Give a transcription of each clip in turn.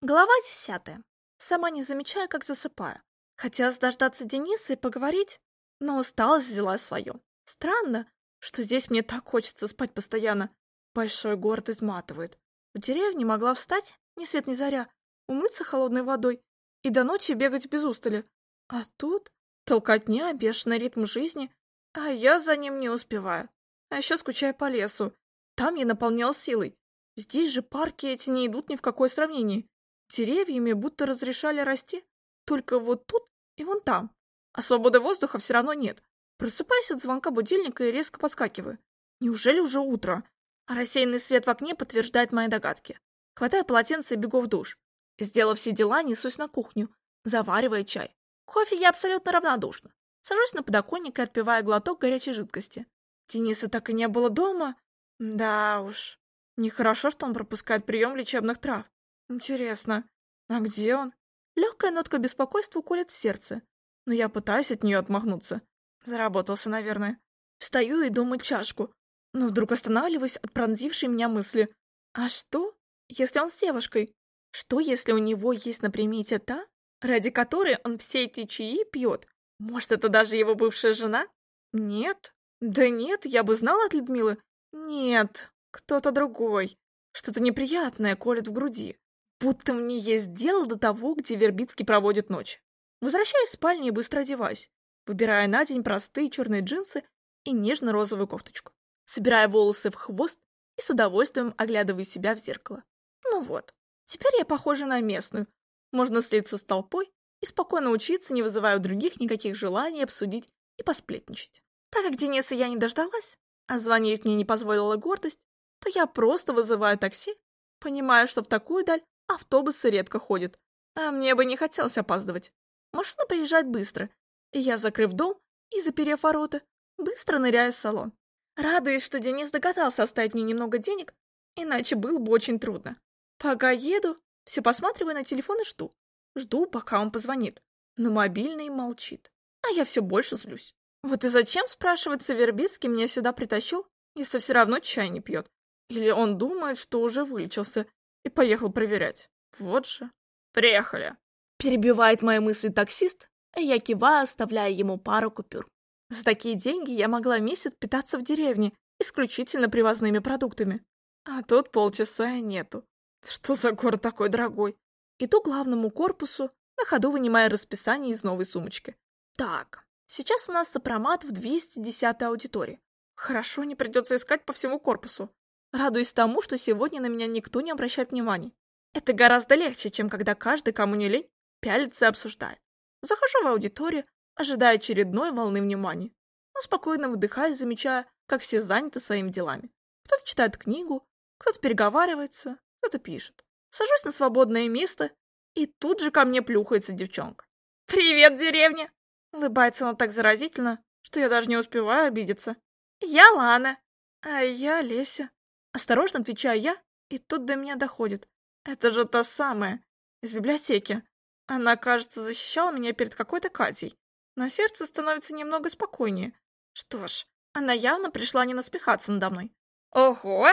Глава десятая. Сама не замечая, как засыпаю. Хотелось дождаться Дениса и поговорить, но усталость взяла свое. Странно, что здесь мне так хочется спать постоянно. Большой город изматывает. В деревне могла встать, ни свет ни заря, умыться холодной водой и до ночи бегать без устали. А тут толкотня, бешеный ритм жизни, а я за ним не успеваю. А еще скучаю по лесу. Там я наполнял силой. Здесь же парки эти не идут ни в какое сравнение. Деревьями будто разрешали расти, только вот тут и вон там. А свободы воздуха все равно нет. Просыпаюсь от звонка будильника и резко подскакиваю. Неужели уже утро? А рассеянный свет в окне подтверждает мои догадки. Хватаю полотенце и бегу в душ. Сделав все дела, несусь на кухню, заваривая чай. Кофе я абсолютно равнодушна. Сажусь на подоконник и отпиваю глоток горячей жидкости. Дениса так и не было дома. Да уж. Нехорошо, что он пропускает прием лечебных трав. Интересно, а где он? Легкая нотка беспокойства колет в сердце, но я пытаюсь от нее отмахнуться. Заработался, наверное. Встаю и думаю чашку, но вдруг останавливаюсь от пронзившей меня мысли. А что, если он с девушкой? Что, если у него есть на примете та, ради которой он все эти чаи пьет? Может, это даже его бывшая жена? Нет. Да нет, я бы знала от Людмилы. Нет, кто-то другой. Что-то неприятное колет в груди. Будто мне есть дело до того, где Вербицкий проводит ночь. Возвращаюсь в спальню и быстро одеваюсь, выбирая на день простые черные джинсы и нежно-розовую кофточку. Собирая волосы в хвост и с удовольствием оглядываю себя в зеркало. Ну вот, теперь я похожа на местную. Можно слиться с толпой и спокойно учиться, не вызывая у других никаких желаний обсудить и посплетничать. Так как Дениса я не дождалась, а звонить мне не позволила гордость, то я просто вызываю такси, понимая, что в такую даль Автобусы редко ходят, а мне бы не хотелось опаздывать. Машина приезжает быстро, я, закрыв дом и заперев ворота, быстро ныряю в салон. Радуюсь, что Денис догадался оставить мне немного денег, иначе было бы очень трудно. Пока еду, все посматриваю на телефон и жду. Жду, пока он позвонит. Но мобильный молчит. А я все больше злюсь. Вот и зачем, спрашивается, Вербицкий меня сюда притащил, если все равно чай не пьет? Или он думает, что уже вылечился и поехал проверять. Вот же. Приехали. Перебивает мои мысли таксист, и я киваю, оставляя ему пару купюр. За такие деньги я могла месяц питаться в деревне, исключительно привозными продуктами. А тут полчаса и нету. Что за город такой дорогой? Иду к главному корпусу, на ходу вынимая расписание из новой сумочки. Так, сейчас у нас сопромат в 210 аудитории. Хорошо, не придется искать по всему корпусу радуясь тому, что сегодня на меня никто не обращает внимания. Это гораздо легче, чем когда каждый, кому не лень, пялится и обсуждает. Захожу в аудиторию, ожидая очередной волны внимания, но спокойно выдыхаю, замечая, как все заняты своими делами. Кто-то читает книгу, кто-то переговаривается, кто-то пишет. Сажусь на свободное место, и тут же ко мне плюхается девчонка. «Привет, деревня!» Улыбается она так заразительно, что я даже не успеваю обидеться. «Я Лана, а я Леся». Осторожно отвечаю я, и тут до меня доходит. Это же та самая, из библиотеки. Она, кажется, защищала меня перед какой-то Катей. На сердце становится немного спокойнее. Что ж, она явно пришла не наспехаться надо мной. Ого!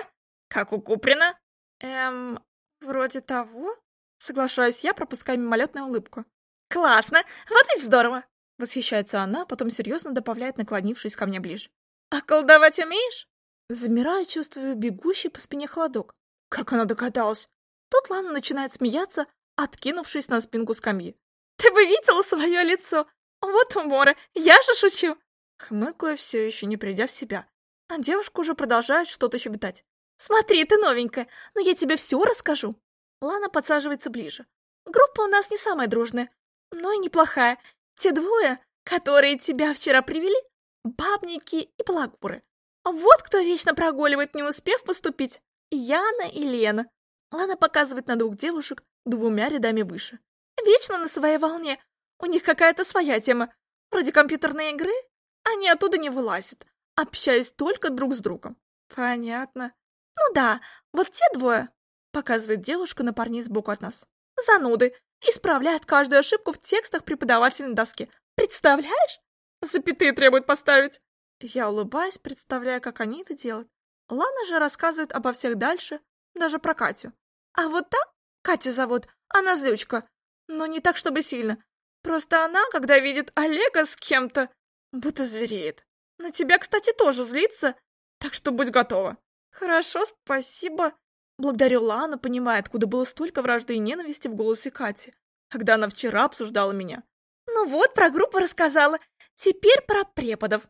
Как у Куприна? Эм, вроде того? Соглашаюсь я, пропуская мимолетную улыбку. Классно! Вот ведь здорово! Восхищается она, потом серьезно добавляет, наклонившись ко мне ближе. А колдовать умеешь? Замираю, чувствую бегущий по спине холодок. Как она догадалась? Тут Лана начинает смеяться, откинувшись на спинку скамьи. «Ты бы видела свое лицо! Вот умора, я же шучу!» Хмыкаю, все еще не придя в себя. А девушка уже продолжает что-то щебетать. «Смотри, ты новенькая, но я тебе все расскажу!» Лана подсаживается ближе. «Группа у нас не самая дружная, но и неплохая. Те двое, которые тебя вчера привели, бабники и балагуры. Вот кто вечно прогуливает, не успев поступить. Яна и Лена. Лана показывает на двух девушек двумя рядами выше. Вечно на своей волне. У них какая-то своя тема. Вроде компьютерной игры. Они оттуда не вылазят, общаясь только друг с другом. Понятно. Ну да, вот те двое, показывает девушка на парней сбоку от нас. Зануды. Исправляют каждую ошибку в текстах преподавательной доски. Представляешь? Запятые требуют поставить. Я улыбаюсь, представляя, как они это делают. Лана же рассказывает обо всех дальше, даже про Катю. А вот та, Катя зовут, Она злючка, но не так, чтобы сильно. Просто она, когда видит Олега с кем-то, будто звереет. На тебя, кстати, тоже злится, так что будь готова. Хорошо, спасибо. Благодарю Лана, понимая, откуда было столько вражды и ненависти в голосе Кати, когда она вчера обсуждала меня. Ну вот, про группу рассказала. Теперь про преподов.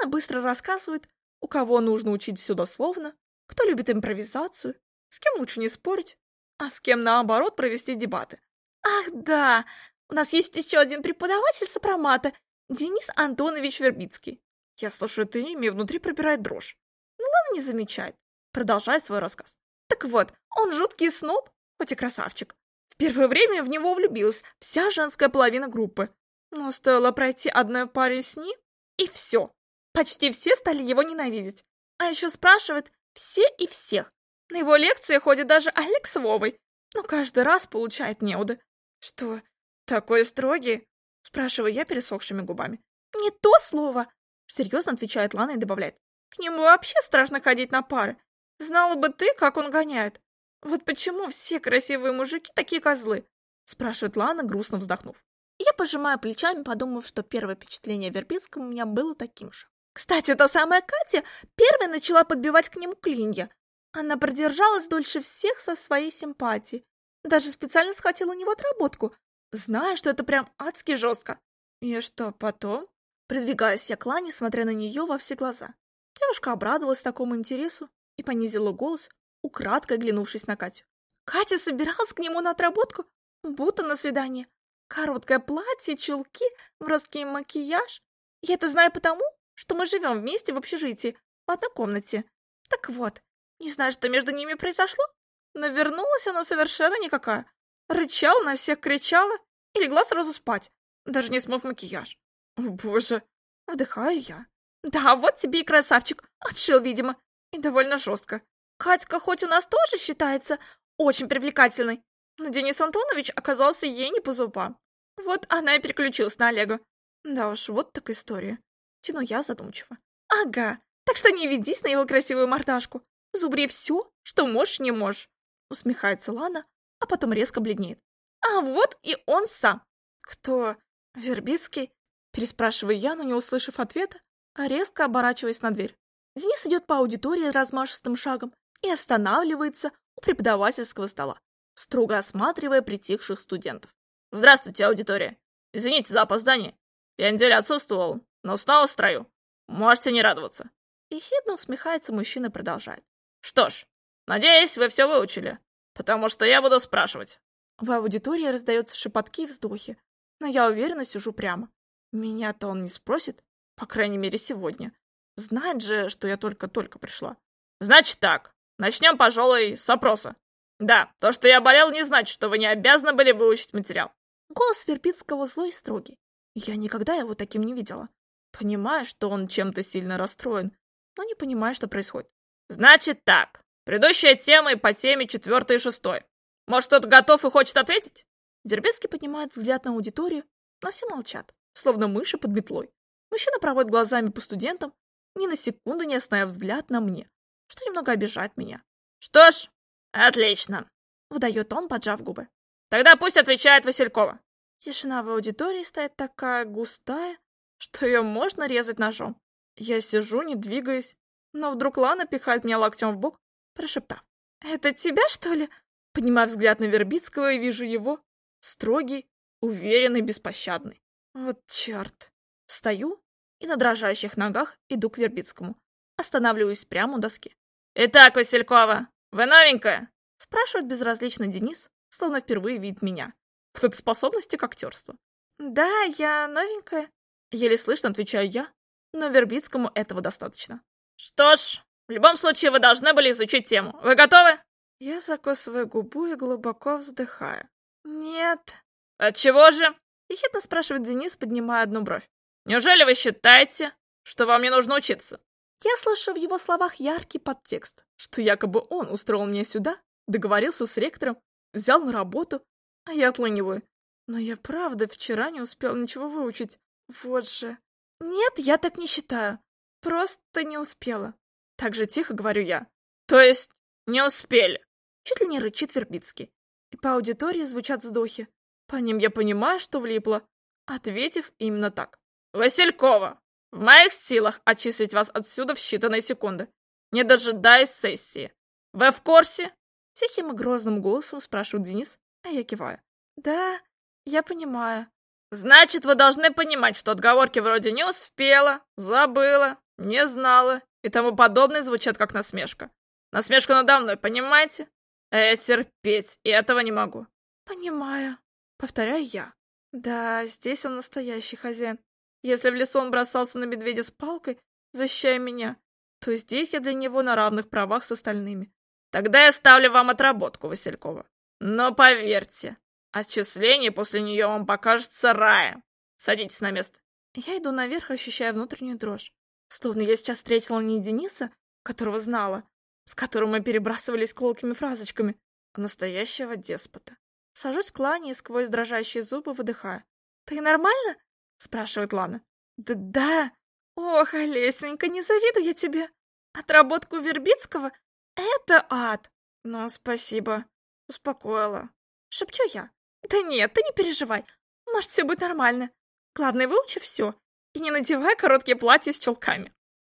Лана быстро рассказывает, у кого нужно учить все дословно, кто любит импровизацию, с кем лучше не спорить, а с кем, наоборот, провести дебаты. Ах, да, у нас есть еще один преподаватель сопромата, Денис Антонович Вербицкий. Я слышу это имя, внутри пробирает дрожь. Ну ладно, не замечает. Продолжай свой рассказ. Так вот, он жуткий сноб, хоть и красавчик. В первое время в него влюбилась вся женская половина группы. Но стоило пройти одной паре с ним, и все. Почти все стали его ненавидеть. А еще спрашивают все и всех. На его лекции ходит даже Олег с Вовой, но каждый раз получает неуды. Что, такой строгий? Спрашиваю я пересохшими губами. Не то слово! Серьезно отвечает Лана и добавляет. К нему вообще страшно ходить на пары. Знала бы ты, как он гоняет. Вот почему все красивые мужики такие козлы? Спрашивает Лана, грустно вздохнув. Я пожимаю плечами, подумав, что первое впечатление о Вербицком у меня было таким же. Кстати, та самая Катя первой начала подбивать к нему клинья. Она продержалась дольше всех со своей симпатией. Даже специально схватила у него отработку, зная, что это прям адски жестко. И что, потом? Придвигаюсь я к Лане, смотря на нее во все глаза. Девушка обрадовалась такому интересу и понизила голос, украдкой оглянувшись на Катю. Катя собиралась к нему на отработку, будто на свидание. Короткое платье, чулки, броский макияж. Я это знаю потому, что мы живем вместе в общежитии, в одной комнате. Так вот, не знаю, что между ними произошло, но вернулась она совершенно никакая. Рычала на всех, кричала и легла сразу спать, даже не смыв макияж. О, боже. Вдыхаю я. Да, вот тебе и красавчик. Отшил, видимо. И довольно жестко. Катька хоть у нас тоже считается очень привлекательной, но Денис Антонович оказался ей не по зубам. Вот она и переключилась на Олега. Да уж, вот так история. Тяну я задумчиво. Ага, так что не ведись на его красивую мордашку. Зубри все, что можешь, не можешь. Усмехается Лана, а потом резко бледнеет. А вот и он сам. Кто? Вербицкий? Переспрашиваю я, но не услышав ответа, а резко оборачиваясь на дверь. Денис идет по аудитории размашистым шагом и останавливается у преподавательского стола, строго осматривая притихших студентов. «Здравствуйте, аудитория! Извините за опоздание. Я неделю отсутствовал, но снова в строю. Можете не радоваться». Ехидно усмехается мужчина и продолжает. «Что ж, надеюсь, вы все выучили, потому что я буду спрашивать». В аудитории раздаются шепотки и вздохи, но я уверенно сижу прямо. Меня-то он не спросит, по крайней мере, сегодня. Знает же, что я только-только пришла. Значит так, начнем, пожалуй, с опроса. Да, то, что я болел, не значит, что вы не обязаны были выучить материал. Голос Вербицкого злой и строгий. Я никогда его таким не видела. Понимаю, что он чем-то сильно расстроен, но не понимаю, что происходит. Значит так, предыдущая тема и по теме четвертой и шестой. Может, кто-то готов и хочет ответить? Вербицкий поднимает взгляд на аудиторию, но все молчат словно мыши под метлой. Мужчина проводит глазами по студентам, ни на секунду не оставив взгляд на мне, что немного обижает меня. «Что ж, отлично!» — выдает он, поджав губы. «Тогда пусть отвечает Василькова!» Тишина в аудитории стоит такая густая, что ее можно резать ножом. Я сижу, не двигаясь, но вдруг Лана пихает меня локтем в бок, прошептав. «Это тебя, что ли?» Поднимаю взгляд на Вербицкого и вижу его, строгий, уверенный, беспощадный. Вот черт. Стою и на дрожащих ногах иду к Вербицкому. Останавливаюсь прямо у доски. «Итак, Василькова, вы новенькая?» Спрашивает безразлично Денис, словно впервые видит меня. Вот это способности к актерству. «Да, я новенькая», — еле слышно отвечаю я, но Вербицкому этого достаточно. «Что ж, в любом случае вы должны были изучить тему. Вы готовы?» Я закусываю губу и глубоко вздыхаю. «Нет». «Отчего же?» Ехидно спрашивает Денис, поднимая одну бровь. «Неужели вы считаете, что вам не нужно учиться?» Я слышу в его словах яркий подтекст, что якобы он устроил меня сюда, договорился с ректором, взял на работу, а я отлыниваю. Но я правда вчера не успел ничего выучить. Вот же. Нет, я так не считаю. Просто не успела. Так же тихо говорю я. То есть не успели? Чуть ли не рычит Вербицкий. и по аудитории звучат вздохи. По ним я понимаю, что влипла, ответив именно так. «Василькова, в моих силах отчислить вас отсюда в считанные секунды, не дожидаясь сессии. Вы в курсе?» Тихим и грозным голосом спрашивает Денис, а я киваю. «Да, я понимаю». «Значит, вы должны понимать, что отговорки вроде «не успела», «забыла», «не знала» и тому подобное звучат как насмешка. Насмешка надо мной, понимаете? Я терпеть этого не могу. Понимаю. Повторяю я. Да, здесь он настоящий хозяин. Если в лесу он бросался на медведя с палкой, защищая меня, то здесь я для него на равных правах с остальными. Тогда я ставлю вам отработку, Василькова. Но поверьте, отчисление после нее вам покажется раем. Садитесь на место. Я иду наверх, ощущая внутреннюю дрожь. Словно я сейчас встретила не Дениса, которого знала, с которым мы перебрасывались колкими фразочками, а настоящего деспота. Сажусь к Лане и сквозь дрожащие зубы выдыхаю. «Ты нормально?» — спрашивает Лана. «Да да! Ох, Олесенька, не завидую я тебе! Отработку Вербицкого — это ад!» «Ну, спасибо, успокоила». Шепчу я. «Да нет, ты не переживай, может, все будет нормально. Главное, выучи все и не надевай короткие платья с чулками».